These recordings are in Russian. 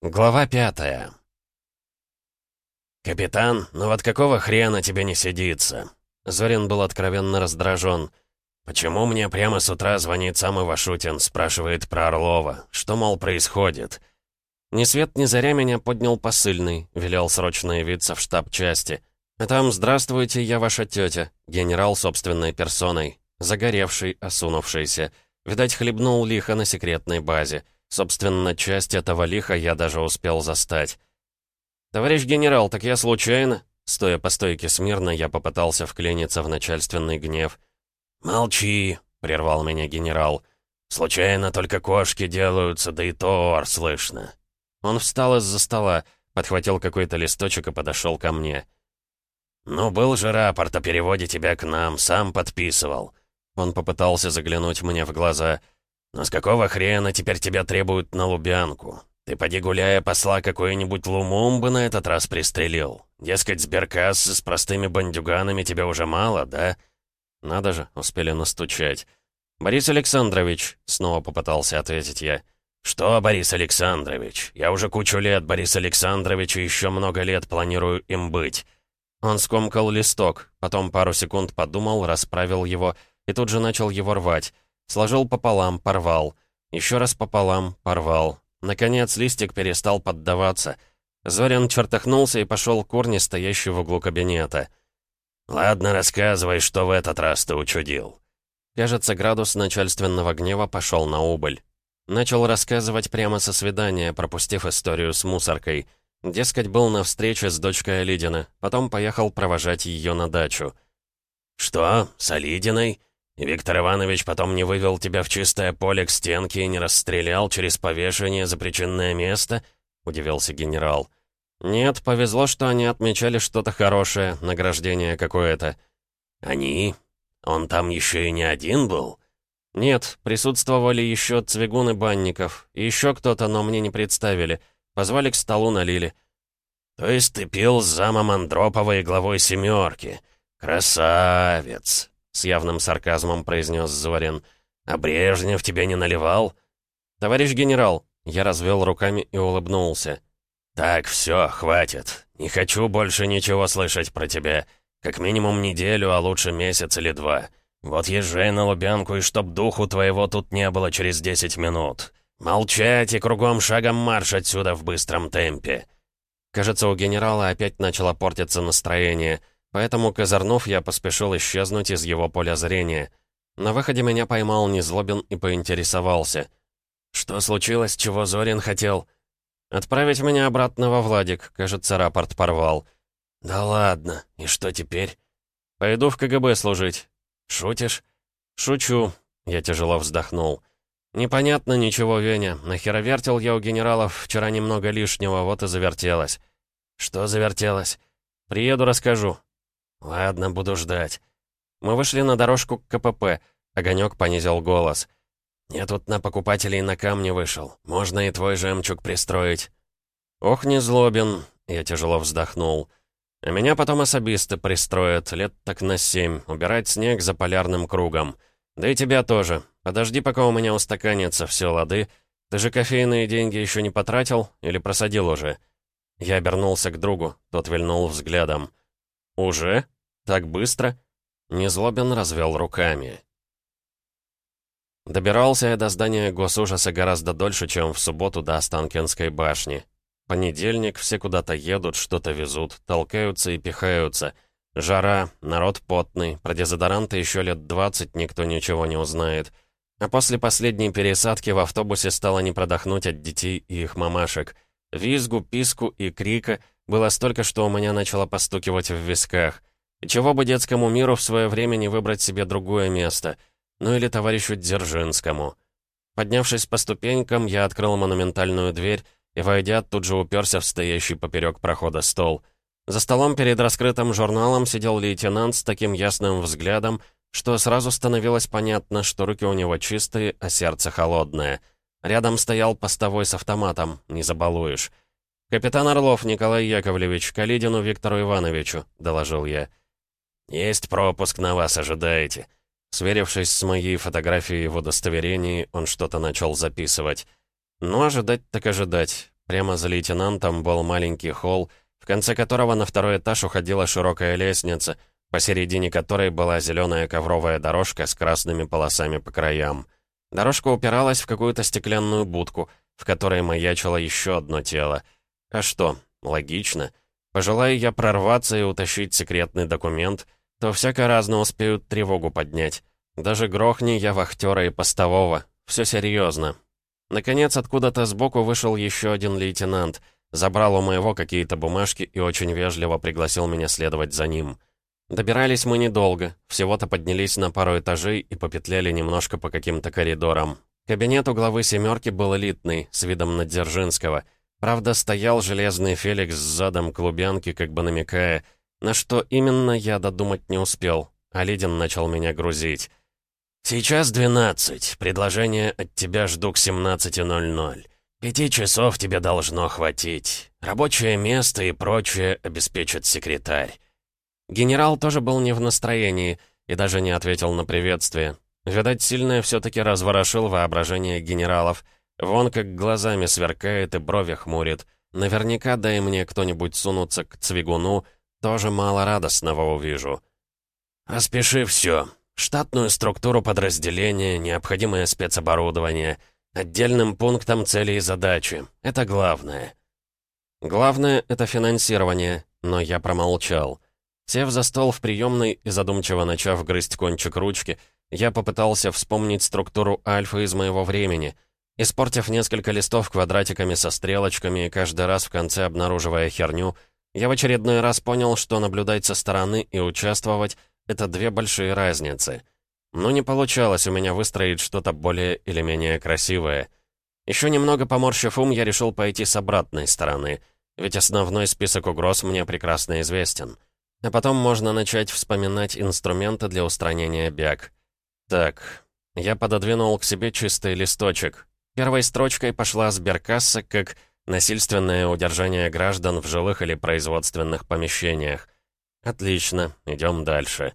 Глава пятая. «Капитан, ну вот какого хрена тебе не сидится?» Зорин был откровенно раздражен. «Почему мне прямо с утра звонит сам Ивашутин, спрашивает про Орлова? Что, мол, происходит?» Ни свет ни заря меня поднял посыльный, велел срочно явиться в штаб части. А там «Здравствуйте, я ваша тетя», генерал собственной персоной, загоревший, осунувшийся. Видать, хлебнул лихо на секретной базе. Собственно, часть этого лиха я даже успел застать. «Товарищ генерал, так я случайно?» Стоя по стойке смирно, я попытался вклиниться в начальственный гнев. «Молчи», — прервал меня генерал. «Случайно только кошки делаются, да и то слышно». Он встал из-за стола, подхватил какой-то листочек и подошел ко мне. «Ну, был же рапорт о переводе тебя к нам, сам подписывал». Он попытался заглянуть мне в глаза — но с какого хрена теперь тебя требуют на Лубянку? Ты поди гуляя посла какой-нибудь Лумумбы на этот раз пристрелил. Дескать, сберкассы с простыми бандюганами тебе уже мало, да? Надо же, успели настучать. «Борис Александрович», — снова попытался ответить я. «Что, Борис Александрович? Я уже кучу лет, Борис Александрович, и еще много лет планирую им быть». Он скомкал листок, потом пару секунд подумал, расправил его и тут же начал его рвать. Сложил пополам, порвал. Еще раз пополам, порвал. Наконец листик перестал поддаваться. Зорин чертахнулся и пошел к урне, стоящей в углу кабинета. «Ладно, рассказывай, что в этот раз ты учудил». Кажется, градус начальственного гнева пошел на убыль. Начал рассказывать прямо со свидания, пропустив историю с мусоркой. Дескать, был на встрече с дочкой Олидина, потом поехал провожать ее на дачу. «Что, с Олидиной? И Виктор Иванович потом не вывел тебя в чистое поле к стенке и не расстрелял через повешение за причинное место?» — удивился генерал. «Нет, повезло, что они отмечали что-то хорошее, награждение какое-то». «Они? Он там еще и не один был?» «Нет, присутствовали еще Цвигун и Банников, и еще кто-то, но мне не представили. Позвали к столу, налили». «То есть ты пил с замом Андропова и главой «семерки»? Красавец!» С явным сарказмом произнес Заварен. «А Брежнев тебе не наливал?» «Товарищ генерал!» Я развел руками и улыбнулся. «Так, все, хватит. Не хочу больше ничего слышать про тебя. Как минимум неделю, а лучше месяц или два. Вот езжай на Лубянку, и чтоб духу твоего тут не было через десять минут. Молчать и кругом шагом марш отсюда в быстром темпе». Кажется, у генерала опять начало портиться настроение — Поэтому, козырнув, я поспешил исчезнуть из его поля зрения. На выходе меня поймал Незлобин и поинтересовался. «Что случилось, чего Зорин хотел?» «Отправить меня обратно во Владик. Кажется, рапорт порвал». «Да ладно. И что теперь?» «Пойду в КГБ служить». «Шутишь?» «Шучу». Я тяжело вздохнул. «Непонятно ничего, Веня. Нахеровертел я у генералов вчера немного лишнего, вот и завертелось». «Что завертелось?» «Приеду, расскажу». «Ладно, буду ждать». Мы вышли на дорожку к КПП. Огонек понизил голос. «Я тут на покупателей на камне вышел. Можно и твой жемчуг пристроить». «Ох, не злобен», — я тяжело вздохнул. «А меня потом особисты пристроят, лет так на семь, убирать снег за полярным кругом. Да и тебя тоже. Подожди, пока у меня устаканится все лады. Ты же кофейные деньги еще не потратил или просадил уже?» Я обернулся к другу, тот вильнул взглядом. «Уже? Так быстро?» Незлобин развел руками. Добирался я до здания госужаса гораздо дольше, чем в субботу до Останкинской башни. Понедельник, все куда-то едут, что-то везут, толкаются и пихаются. Жара, народ потный, про дезодоранты еще лет двадцать никто ничего не узнает. А после последней пересадки в автобусе стало не продохнуть от детей и их мамашек. Визгу, писку и крика — было столько, что у меня начало постукивать в висках. И чего бы детскому миру в свое время не выбрать себе другое место? Ну или товарищу Дзержинскому. Поднявшись по ступенькам, я открыл монументальную дверь и, войдя, тут же уперся в стоящий поперек прохода стол. За столом перед раскрытым журналом сидел лейтенант с таким ясным взглядом, что сразу становилось понятно, что руки у него чистые, а сердце холодное. Рядом стоял постовой с автоматом, не забалуешь. «Капитан Орлов Николай Яковлевич, Калидину Виктору Ивановичу», — доложил я. «Есть пропуск на вас, ожидаете». Сверившись с моей фотографией в удостоверении, он что-то начал записывать. «Ну, ожидать так ожидать. Прямо за лейтенантом был маленький холл, в конце которого на второй этаж уходила широкая лестница, посередине которой была зеленая ковровая дорожка с красными полосами по краям. Дорожка упиралась в какую-то стеклянную будку, в которой маячило еще одно тело. А что, логично. Пожелаю я прорваться и утащить секретный документ, то всяко разно успеют тревогу поднять. Даже грохни я вахтера и постового. Все серьезно. Наконец, откуда-то сбоку вышел еще один лейтенант, забрал у моего какие-то бумажки и очень вежливо пригласил меня следовать за ним. Добирались мы недолго, всего-то поднялись на пару этажей и попетляли немножко по каким-то коридорам. Кабинет у главы «семерки» был элитный, с видом на Дзержинского. Правда, стоял железный Феликс с задом клубянки, как бы намекая, на что именно я додумать не успел, а Лидин начал меня грузить. «Сейчас двенадцать. Предложение от тебя жду к 17.00. Пяти часов тебе должно хватить. Рабочее место и прочее обеспечит секретарь». Генерал тоже был не в настроении и даже не ответил на приветствие. Видать, сильное все-таки разворошил воображение генералов. Вон как глазами сверкает и брови хмурит. Наверняка, дай мне кто-нибудь сунуться к Цвигуну, тоже мало радостного увижу. «Распиши все. Штатную структуру подразделения, необходимое спецоборудование, отдельным пунктом цели и задачи. Это главное». Главное — это финансирование, но я промолчал. Сев за стол в приемной и задумчиво начав грызть кончик ручки, я попытался вспомнить структуру альфа из моего времени, испортив несколько листов квадратиками со стрелочками и каждый раз в конце обнаруживая херню, я в очередной раз понял, что наблюдать со стороны и участвовать — это две большие разницы. Но не получалось у меня выстроить что-то более или менее красивое. Еще немного поморщив ум, я решил пойти с обратной стороны, ведь основной список угроз мне прекрасно известен — а потом можно начать вспоминать инструменты для устранения бяг. Так, я пододвинул к себе чистый листочек. Первой строчкой пошла сберкасса как насильственное удержание граждан в жилых или производственных помещениях. Отлично, идем дальше.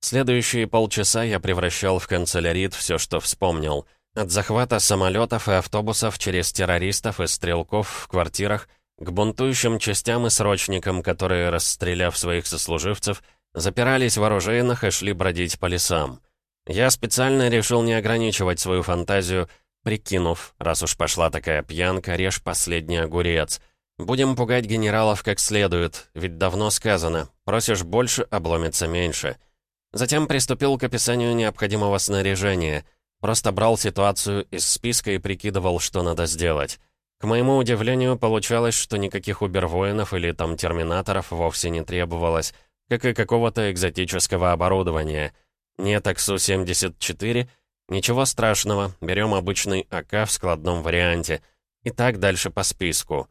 Следующие полчаса я превращал в канцелярит все, что вспомнил. От захвата самолетов и автобусов через террористов и стрелков в квартирах — к бунтующим частям и срочникам, которые, расстреляв своих сослуживцев, запирались в оружейных и шли бродить по лесам. Я специально решил не ограничивать свою фантазию, прикинув, раз уж пошла такая пьянка, режь последний огурец. Будем пугать генералов как следует, ведь давно сказано, просишь больше, обломится меньше. Затем приступил к описанию необходимого снаряжения. Просто брал ситуацию из списка и прикидывал, что надо сделать. К моему удивлению, получалось, что никаких убервоинов или там терминаторов вовсе не требовалось, как и какого-то экзотического оборудования. Нет АКСУ-74, ничего страшного, берем обычный АК в складном варианте. И так дальше по списку.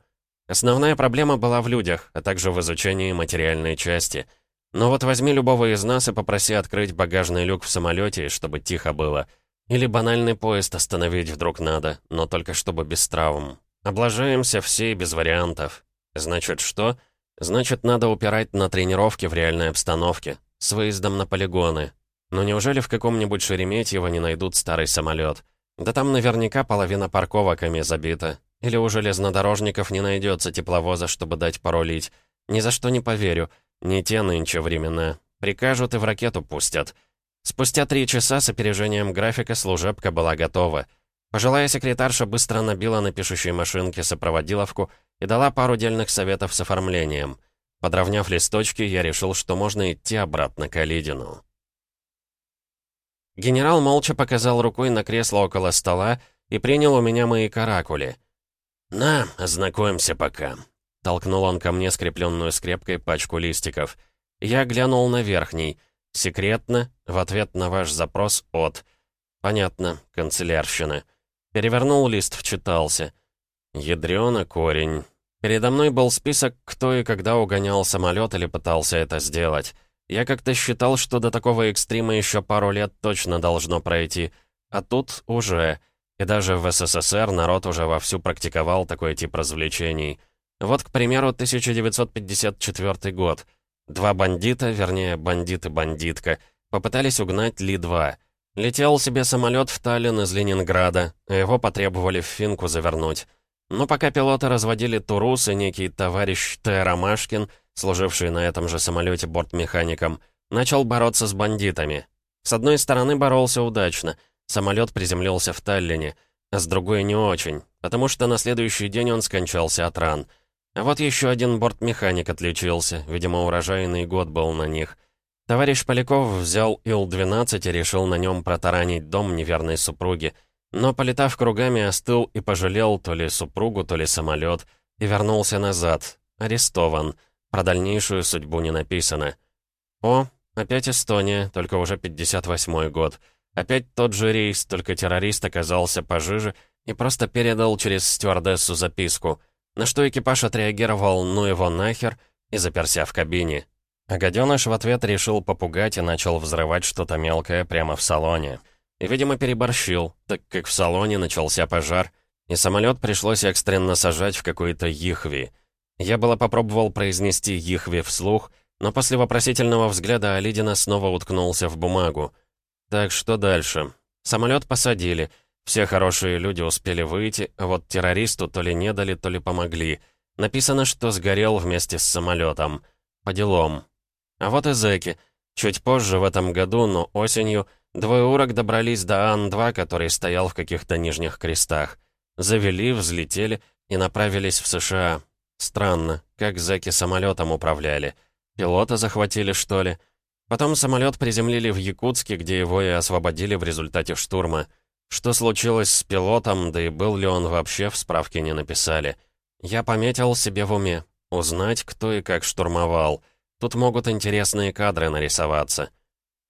Основная проблема была в людях, а также в изучении материальной части. Но вот возьми любого из нас и попроси открыть багажный люк в самолете, чтобы тихо было. Или банальный поезд остановить вдруг надо, но только чтобы без травм. Облажаемся все без вариантов. Значит, что? Значит, надо упирать на тренировки в реальной обстановке, с выездом на полигоны. Но неужели в каком-нибудь Шереметьево не найдут старый самолет? Да там наверняка половина парковоками забита. Или у железнодорожников не найдется тепловоза, чтобы дать порулить. Ни за что не поверю. Не те нынче времена. Прикажут и в ракету пустят. Спустя три часа с опережением графика служебка была готова — Пожилая секретарша быстро набила на пишущей машинке сопроводиловку и дала пару дельных советов с оформлением. Подровняв листочки, я решил, что можно идти обратно к Алидину. Генерал молча показал рукой на кресло около стола и принял у меня мои каракули. «На, ознакомься пока», — толкнул он ко мне скрепленную скрепкой пачку листиков. Я глянул на верхний. «Секретно», в ответ на ваш запрос от... Понятно, канцелярщина. Перевернул лист, вчитался. Ядрёна корень. Передо мной был список, кто и когда угонял самолет или пытался это сделать. Я как-то считал, что до такого экстрима еще пару лет точно должно пройти. А тут уже. И даже в СССР народ уже вовсю практиковал такой тип развлечений. Вот, к примеру, 1954 год. Два бандита, вернее, бандит и бандитка, попытались угнать Ли-2. Летел себе самолет в Таллин из Ленинграда, а его потребовали в финку завернуть. Но пока пилоты разводили Турус и некий товарищ Т. Ромашкин, служивший на этом же самолете бортмехаником, начал бороться с бандитами. С одной стороны, боролся удачно. Самолет приземлился в Таллине, а с другой не очень, потому что на следующий день он скончался от ран. А вот еще один бортмеханик отличился, видимо, урожайный год был на них. Товарищ Поляков взял Ил-12 и решил на нем протаранить дом неверной супруги, но, полетав кругами, остыл и пожалел то ли супругу, то ли самолет, и вернулся назад. Арестован. Про дальнейшую судьбу не написано. О, опять Эстония, только уже 58-й год. Опять тот же рейс, только террорист оказался пожиже и просто передал через стюардессу записку, на что экипаж отреагировал «ну его нахер» и заперся в кабине. А гаденыш в ответ решил попугать и начал взрывать что-то мелкое прямо в салоне. И, видимо, переборщил, так как в салоне начался пожар, и самолет пришлось экстренно сажать в какой-то Ихви. Я было попробовал произнести Ихви вслух, но после вопросительного взгляда Алидина снова уткнулся в бумагу. Так что дальше? Самолет посадили, все хорошие люди успели выйти, а вот террористу то ли не дали, то ли помогли. Написано, что сгорел вместе с самолетом. По делам. А вот и зэки. Чуть позже в этом году, но осенью — Двое урок добрались до Ан-2, который стоял в каких-то нижних крестах. Завели, взлетели и направились в США. Странно, как зэки самолетом управляли. Пилота захватили, что ли? Потом самолет приземлили в Якутске, где его и освободили в результате штурма. Что случилось с пилотом, да и был ли он вообще, в справке не написали. Я пометил себе в уме. Узнать, кто и как штурмовал. Тут могут интересные кадры нарисоваться.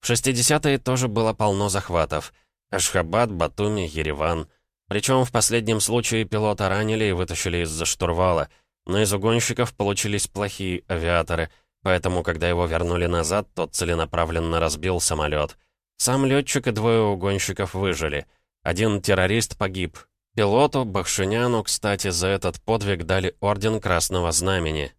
В 60-е тоже было полно захватов. Ашхабад, Батуми, Ереван. Причем в последнем случае пилота ранили и вытащили из-за штурвала. Но из угонщиков получились плохие авиаторы, поэтому, когда его вернули назад, тот целенаправленно разбил самолет. Сам летчик и двое угонщиков выжили. Один террорист погиб. Пилоту, Бахшиняну, кстати, за этот подвиг дали Орден Красного Знамени.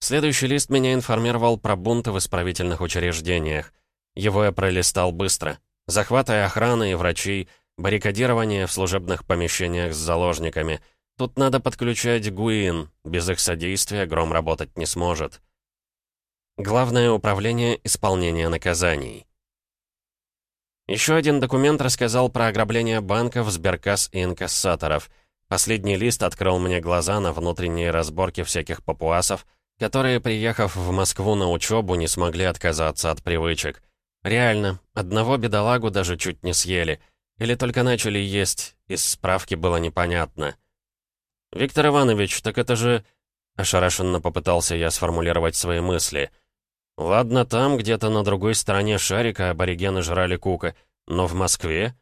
Следующий лист меня информировал про бунты в исправительных учреждениях. Его я пролистал быстро. Захваты охраны и врачей, баррикадирование в служебных помещениях с заложниками. Тут надо подключать ГУИН, без их содействия Гром работать не сможет. Главное управление исполнения наказаний. Еще один документ рассказал про ограбление банков, сберкасс и инкассаторов. Последний лист открыл мне глаза на внутренние разборки всяких папуасов, которые, приехав в Москву на учебу, не смогли отказаться от привычек. Реально, одного бедолагу даже чуть не съели. Или только начали есть, из справки было непонятно. «Виктор Иванович, так это же...» Ошарашенно попытался я сформулировать свои мысли. «Ладно, там, где-то на другой стороне шарика аборигены жрали кука, но в Москве...»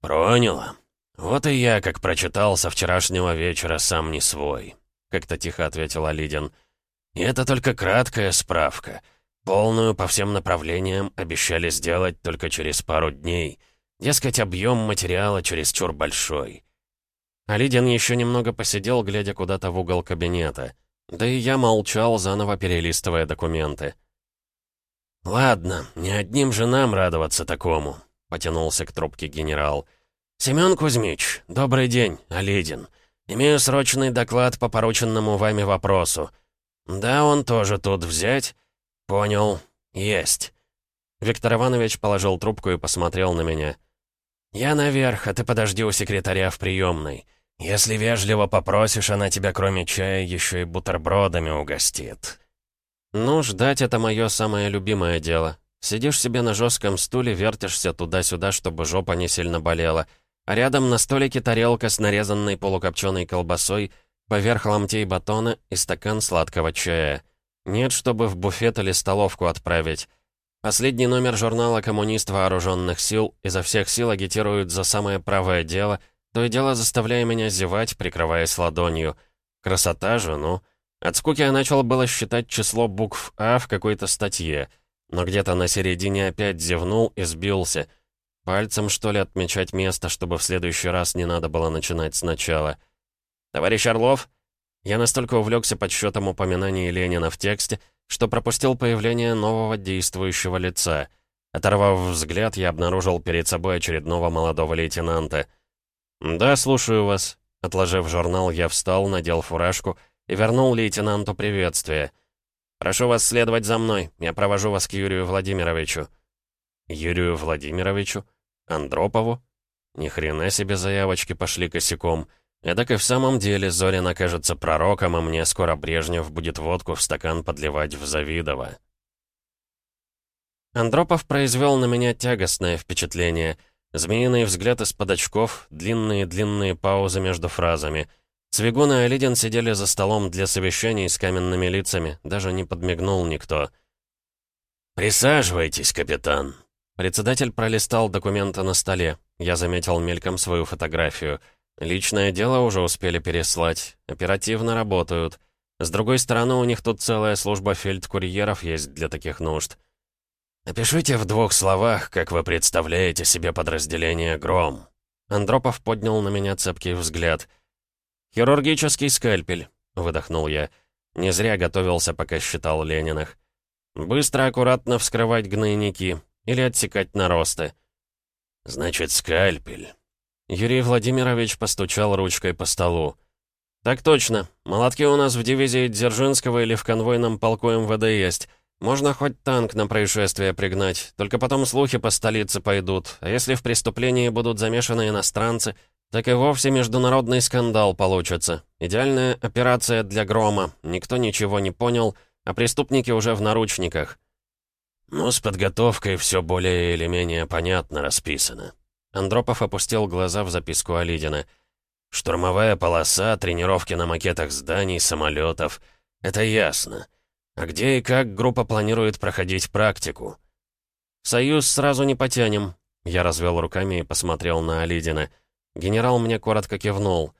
«Проняло. Вот и я, как прочитал со вчерашнего вечера, сам не свой», — как-то тихо ответил Алидин. «И это только краткая справка». Полную по всем направлениям обещали сделать только через пару дней. Дескать, объем материала чересчур большой. Алидин еще немного посидел, глядя куда-то в угол кабинета. Да и я молчал, заново перелистывая документы. «Ладно, не одним же нам радоваться такому», — потянулся к трубке генерал. «Семен Кузьмич, добрый день, Алидин. Имею срочный доклад по порученному вами вопросу. Да, он тоже тут взять?» «Понял. Есть». Виктор Иванович положил трубку и посмотрел на меня. «Я наверх, а ты подожди у секретаря в приемной. Если вежливо попросишь, она тебя кроме чая еще и бутербродами угостит». «Ну, ждать — это мое самое любимое дело. Сидишь себе на жестком стуле, вертишься туда-сюда, чтобы жопа не сильно болела, а рядом на столике тарелка с нарезанной полукопченой колбасой, поверх ломтей батона и стакан сладкого чая». Нет, чтобы в буфет или столовку отправить. Последний номер журнала «Коммунист вооруженных сил» изо всех сил агитирует за самое правое дело, то и дело заставляя меня зевать, прикрываясь ладонью. Красота же, ну. От скуки я начал было считать число букв «А» в какой-то статье, но где-то на середине опять зевнул и сбился. Пальцем, что ли, отмечать место, чтобы в следующий раз не надо было начинать сначала. «Товарищ Орлов?» Я настолько увлекся подсчетом упоминаний Ленина в тексте, что пропустил появление нового действующего лица. Оторвав взгляд, я обнаружил перед собой очередного молодого лейтенанта. «Да, слушаю вас». Отложив журнал, я встал, надел фуражку и вернул лейтенанту приветствие. «Прошу вас следовать за мной, я провожу вас к Юрию Владимировичу». «Юрию Владимировичу? Андропову?» Ни хрена себе заявочки пошли косяком. Эдак и в самом деле Зорин окажется пророком, а мне скоро Брежнев будет водку в стакан подливать в Завидово. Андропов произвел на меня тягостное впечатление. Змеиный взгляд из-под очков, длинные-длинные паузы между фразами. Цвигун и Алидин сидели за столом для совещаний с каменными лицами, даже не подмигнул никто. «Присаживайтесь, капитан». Председатель пролистал документы на столе. Я заметил мельком свою фотографию — Личное дело уже успели переслать. Оперативно работают. С другой стороны, у них тут целая служба фельдкурьеров есть для таких нужд. «Опишите в двух словах, как вы представляете себе подразделение «Гром». Андропов поднял на меня цепкий взгляд. «Хирургический скальпель», — выдохнул я. Не зря готовился, пока считал Лениных. «Быстро, аккуратно вскрывать гнойники или отсекать наросты». «Значит, скальпель. Юрий Владимирович постучал ручкой по столу. «Так точно. Молотки у нас в дивизии Дзержинского или в конвойном полку МВД есть. Можно хоть танк на происшествие пригнать, только потом слухи по столице пойдут, а если в преступлении будут замешаны иностранцы, так и вовсе международный скандал получится. Идеальная операция для грома, никто ничего не понял, а преступники уже в наручниках». «Ну, с подготовкой все более или менее понятно расписано», Андропов опустил глаза в записку Алидина. «Штурмовая полоса, тренировки на макетах зданий, самолетов. Это ясно. А где и как группа планирует проходить практику?» «Союз сразу не потянем», — я развел руками и посмотрел на Алидина. Генерал мне коротко кивнул.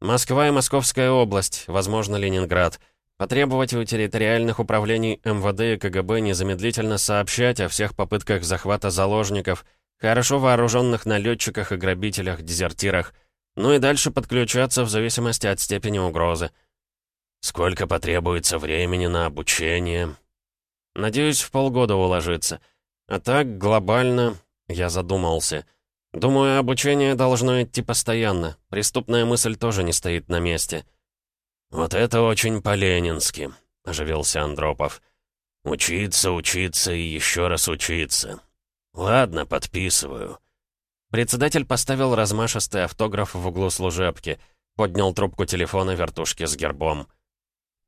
«Москва и Московская область, возможно, Ленинград. Потребовать у территориальных управлений МВД и КГБ незамедлительно сообщать о всех попытках захвата заложников — Хорошо вооруженных налетчиках и грабителях, дезертирах. Ну и дальше подключаться в зависимости от степени угрозы. Сколько потребуется времени на обучение? Надеюсь, в полгода уложиться. А так, глобально, я задумался. Думаю, обучение должно идти постоянно. Преступная мысль тоже не стоит на месте. «Вот это очень по-ленински», — оживился Андропов. «Учиться, учиться и еще раз учиться. «Ладно, подписываю». Председатель поставил размашистый автограф в углу служебки, поднял трубку телефона вертушки с гербом.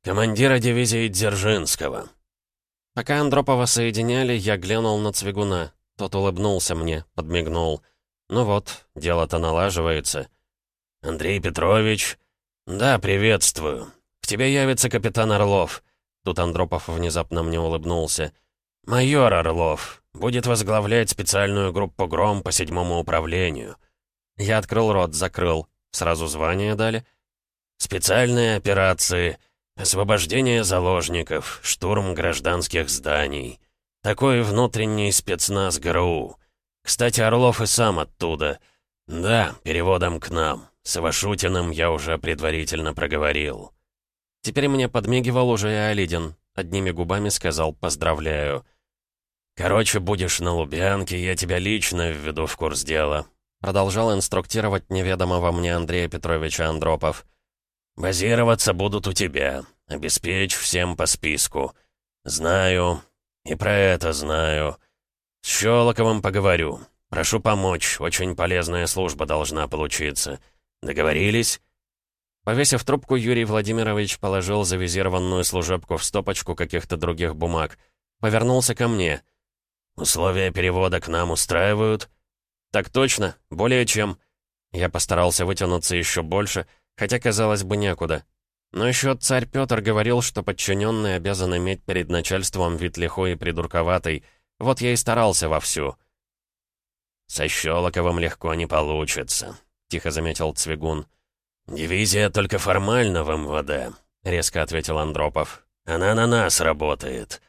«Командира дивизии Дзержинского». Пока Андропова соединяли, я глянул на Цвигуна. Тот улыбнулся мне, подмигнул. «Ну вот, дело-то налаживается». «Андрей Петрович?» «Да, приветствую. К тебе явится капитан Орлов». Тут Андропов внезапно мне улыбнулся. «Майор Орлов будет возглавлять специальную группу «Гром» по седьмому управлению». Я открыл рот, закрыл. Сразу звание дали. Специальные операции, освобождение заложников, штурм гражданских зданий. Такой внутренний спецназ ГРУ. Кстати, Орлов и сам оттуда. Да, переводом к нам. С Вашутиным я уже предварительно проговорил. Теперь мне подмигивал уже и Алидин. Одними губами сказал «поздравляю». «Короче, будешь на Лубянке, я тебя лично введу в курс дела», продолжал инструктировать неведомого мне Андрея Петровича Андропов. «Базироваться будут у тебя. Обеспечь всем по списку. Знаю. И про это знаю. С Щелоковым поговорю. Прошу помочь, очень полезная служба должна получиться. Договорились?» Повесив трубку, Юрий Владимирович положил завизированную служебку в стопочку каких-то других бумаг. Повернулся ко мне — «Условия перевода к нам устраивают?» «Так точно, более чем». Я постарался вытянуться еще больше, хотя, казалось бы, некуда. Но еще царь Петр говорил, что подчиненный обязан иметь перед начальством вид лихой и придурковатый. Вот я и старался вовсю. «Со Щелоковым легко не получится», — тихо заметил Цвигун. «Дивизия только формально в МВД», — резко ответил Андропов. «Она на нас работает.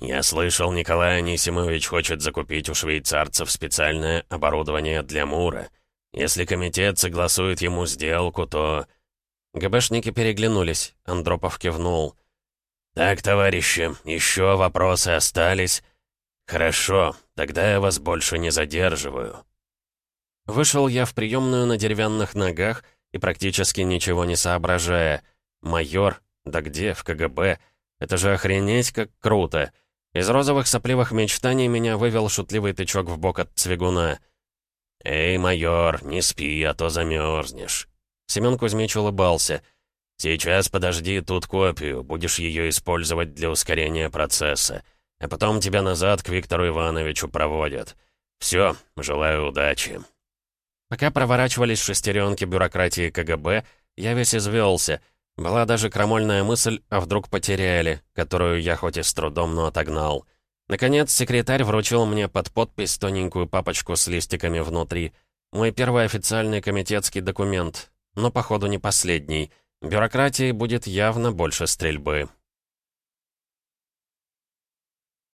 «Я слышал, Николай Анисимович хочет закупить у швейцарцев специальное оборудование для Мура. Если комитет согласует ему сделку, то...» ГБшники переглянулись. Андропов кивнул. «Так, товарищи, еще вопросы остались?» «Хорошо, тогда я вас больше не задерживаю». Вышел я в приемную на деревянных ногах и практически ничего не соображая. Майор? Да где? В КГБ? Это же охренеть как круто! Из розовых сопливых мечтаний меня вывел шутливый тычок в бок от Цвигуна. «Эй, майор, не спи, а то замерзнешь». Семен Кузьмич улыбался. «Сейчас подожди тут копию, будешь ее использовать для ускорения процесса. А потом тебя назад к Виктору Ивановичу проводят. Все, желаю удачи». Пока проворачивались шестеренки бюрократии КГБ, я весь извелся. Была даже крамольная мысль, а вдруг потеряли, которую я хоть и с трудом, но отогнал. Наконец, секретарь вручил мне под подпись тоненькую папочку с листиками внутри. Мой первый официальный комитетский документ. Но, походу, не последний. Бюрократии будет явно больше стрельбы.